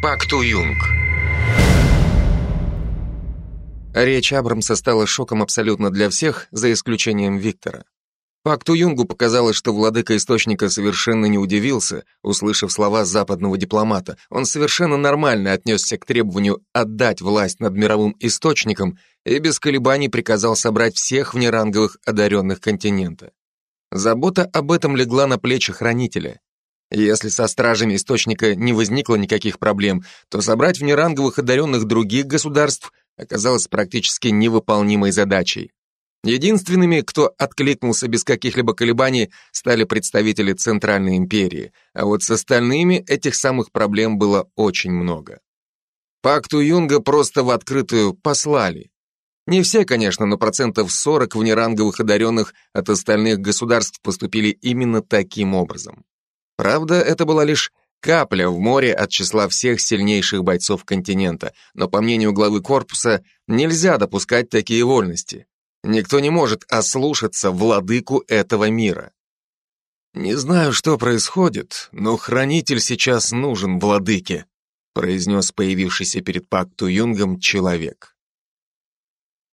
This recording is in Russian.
Пакту Юнг. Речь Абрамса стала шоком абсолютно для всех, за исключением Виктора. Пакту Юнгу показалось, что владыка Источника совершенно не удивился, услышав слова западного дипломата. Он совершенно нормально отнесся к требованию отдать власть над мировым Источником и без колебаний приказал собрать всех внеранговых одаренных континента. Забота об этом легла на плечи хранителя. Если со стражами Источника не возникло никаких проблем, то собрать внеранговых одаренных других государств оказалось практически невыполнимой задачей. Единственными, кто откликнулся без каких-либо колебаний, стали представители Центральной империи, а вот с остальными этих самых проблем было очень много. Пакту Юнга просто в открытую послали. Не все, конечно, но процентов 40 внеранговых одаренных от остальных государств поступили именно таким образом. Правда, это была лишь капля в море от числа всех сильнейших бойцов континента, но, по мнению главы корпуса, нельзя допускать такие вольности. Никто не может ослушаться владыку этого мира. «Не знаю, что происходит, но хранитель сейчас нужен владыке», произнес появившийся перед Пакту Юнгом человек.